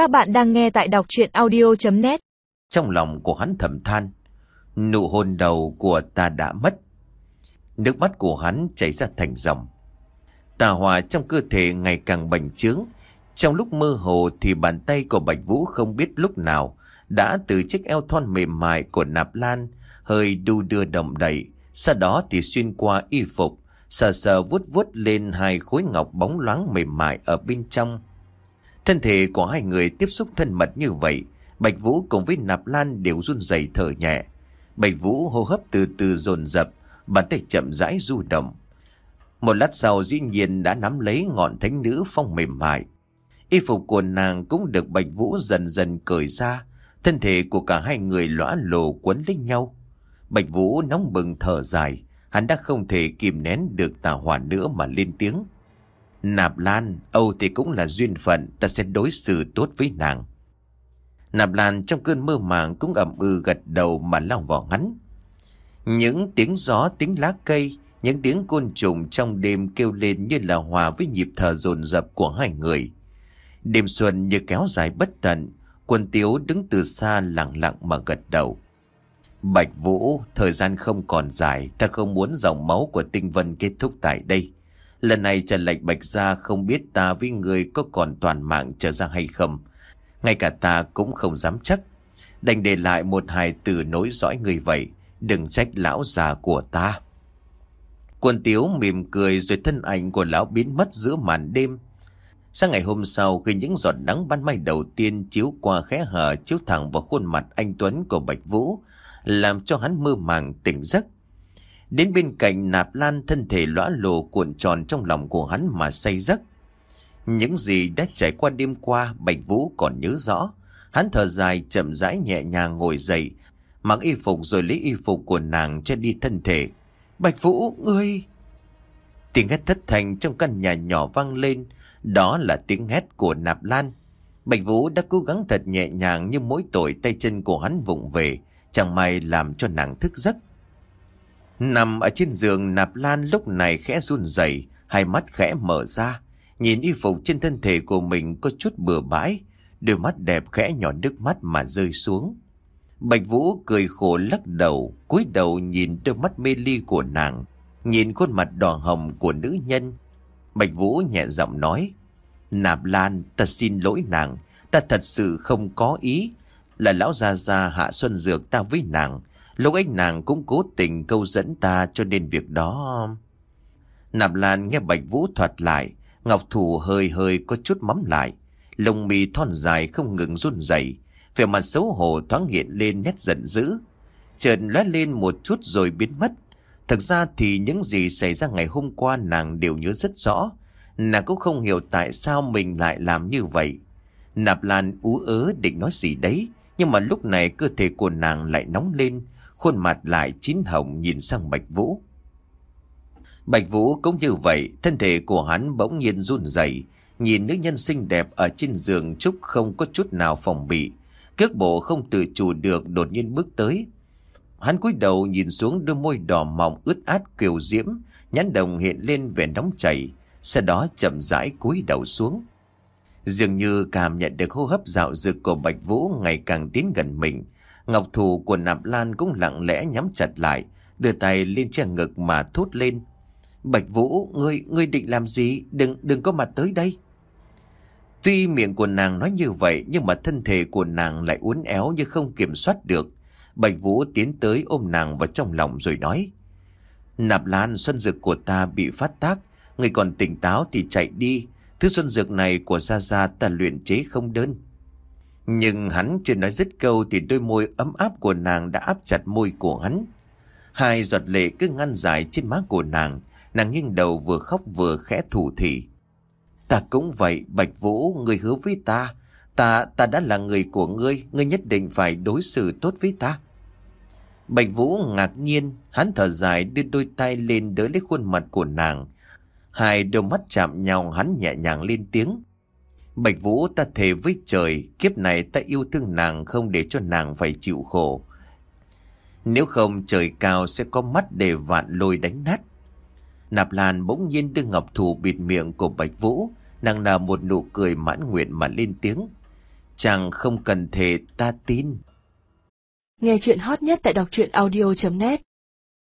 Các bạn đang nghe tại đọc chuyện audio.net Trong lòng của hắn thầm than, Nụ hôn đầu của ta đã mất. Nước mắt của hắn chảy ra thành dòng. Tà hòa trong cơ thể ngày càng bành trướng. Trong lúc mơ hồ thì bàn tay của Bạch Vũ không biết lúc nào Đã từ chiếc eo thon mềm mại của nạp lan Hơi đu đưa động đẩy Sau đó thì xuyên qua y phục, Sờ sờ vuốt vuốt lên hai khối ngọc bóng loáng mềm mại ở bên trong. Thân thể của hai người tiếp xúc thân mật như vậy, Bạch Vũ cùng với Nạp Lan đều run rẩy thở nhẹ. Bạch Vũ hô hấp từ từ dồn dập, Bàn tay chậm rãi du động. Một lát sau, dĩ nhiên đã nắm lấy ngọn thánh nữ phong mềm mại. Y phục của nàng cũng được Bạch Vũ dần dần cởi ra, Thân thể của cả hai người lõa lồ quấn lấy nhau. Bạch Vũ nóng bừng thở dài, Hắn đã không thể kìm nén được tà hỏa nữa mà lên tiếng. Nạp Lan, Âu thì cũng là duyên phận, ta sẽ đối xử tốt với nàng. Nạp Lan trong cơn mơ màng cũng ẩm ư gật đầu mà lao vào hắn. Những tiếng gió, tiếng lá cây, những tiếng côn trùng trong đêm kêu lên như là hòa với nhịp thở dồn dập của hai người. Đêm xuân như kéo dài bất tận, quân tiếu đứng từ xa lặng lặng mà gật đầu. Bạch Vũ, thời gian không còn dài, ta không muốn dòng máu của tinh vân kết thúc tại đây. Lần này Trần Lệch Bạch ra không biết ta với người có còn toàn mạng trở ra hay không. Ngay cả ta cũng không dám chắc. Đành để lại một hài từ nối dõi người vậy. Đừng trách lão già của ta. Quân tiếu mỉm cười rồi thân ảnh của lão biến mất giữa màn đêm. Sang ngày hôm sau khi những giọt nắng ban mai đầu tiên chiếu qua khẽ hở chiếu thẳng vào khuôn mặt anh Tuấn của Bạch Vũ, làm cho hắn mơ màng tỉnh giấc. Đến bên cạnh nạp lan thân thể lõa lồ cuộn tròn trong lòng của hắn mà say giấc. Những gì đã trải qua đêm qua Bạch Vũ còn nhớ rõ. Hắn thở dài chậm rãi nhẹ nhàng ngồi dậy, mặc y phục rồi lấy y phục của nàng che đi thân thể. Bạch Vũ, ngươi... Tiếng hét thất thành trong căn nhà nhỏ vang lên, đó là tiếng hét của nạp lan. Bạch Vũ đã cố gắng thật nhẹ nhàng nhưng mỗi tội tay chân của hắn vụng về, chẳng may làm cho nàng thức giấc. Nằm ở trên giường nạp lan lúc này khẽ run rẩy, hai mắt khẽ mở ra. Nhìn y phục trên thân thể của mình có chút bừa bãi, đôi mắt đẹp khẽ nhỏ nước mắt mà rơi xuống. Bạch Vũ cười khổ lắc đầu, cúi đầu nhìn đôi mắt mê ly của nàng, nhìn khuôn mặt đỏ hồng của nữ nhân. Bạch Vũ nhẹ giọng nói, Nạp Lan, ta xin lỗi nàng, ta thật sự không có ý. Là lão già già hạ xuân dược ta với nàng, Lúc ấy nàng cũng cố tình câu dẫn ta cho nên việc đó... Nạp Lan nghe Bạch Vũ thuật lại, Ngọc Thủ hơi hơi có chút mắm lại. Lông mì thon dài không ngừng run rẩy, vẻ mặt xấu hổ thoáng hiện lên nét giận dữ. Chợt lóe lên một chút rồi biến mất. Thực ra thì những gì xảy ra ngày hôm qua nàng đều nhớ rất rõ. Nàng cũng không hiểu tại sao mình lại làm như vậy. Nạp Lan ú ớ định nói gì đấy, nhưng mà lúc này cơ thể của nàng lại nóng lên, khuôn mặt lại chín hồng nhìn sang Bạch Vũ. Bạch Vũ cũng như vậy, thân thể của hắn bỗng nhiên run rẩy, nhìn nữ nhân xinh đẹp ở trên giường trúc không có chút nào phòng bị, cước bộ không tự chủ được đột nhiên bước tới. Hắn cúi đầu nhìn xuống đôi môi đỏ mọng ướt át kiều diễm, nhãn đồng hiện lên vẻ nóng chảy, sau đó chậm rãi cúi đầu xuống. Dường như cảm nhận được hô hấp dạo dực của Bạch Vũ ngày càng tiến gần mình, Ngọc thủ của nạp lan cũng lặng lẽ nhắm chặt lại, đưa tay lên che ngực mà thốt lên. Bạch Vũ, ngươi, ngươi định làm gì? Đừng, đừng có mặt tới đây. Tuy miệng của nàng nói như vậy, nhưng mà thân thể của nàng lại uốn éo như không kiểm soát được. Bạch Vũ tiến tới ôm nàng vào trong lòng rồi nói. Nạp lan xuân dược của ta bị phát tác, người còn tỉnh táo thì chạy đi. Thứ xuân dược này của Gia Gia ta luyện chế không đơn. Nhưng hắn chưa nói dứt câu thì đôi môi ấm áp của nàng đã áp chặt môi của hắn. Hai giọt lệ cứ ngăn dài trên má của nàng, nàng nghiêng đầu vừa khóc vừa khẽ thủ thỉ. Ta cũng vậy, Bạch Vũ, người hứa với ta. Ta, ta đã là người của ngươi, ngươi nhất định phải đối xử tốt với ta. Bạch Vũ ngạc nhiên, hắn thở dài đưa đôi tay lên đỡ lấy khuôn mặt của nàng. Hai đôi mắt chạm nhau hắn nhẹ nhàng lên tiếng. Bạch Vũ ta thề với trời, kiếp này ta yêu thương nàng không để cho nàng phải chịu khổ. Nếu không trời cao sẽ có mắt để vạn lôi đánh nát. Nạp Lan bỗng nhiên đưa ngọc thủ bịt miệng của Bạch Vũ, nàng nở một nụ cười mãn nguyện mà lên tiếng. Chàng không cần thề ta tin. Nghe chuyện hot nhất tại đọc truyện audio.net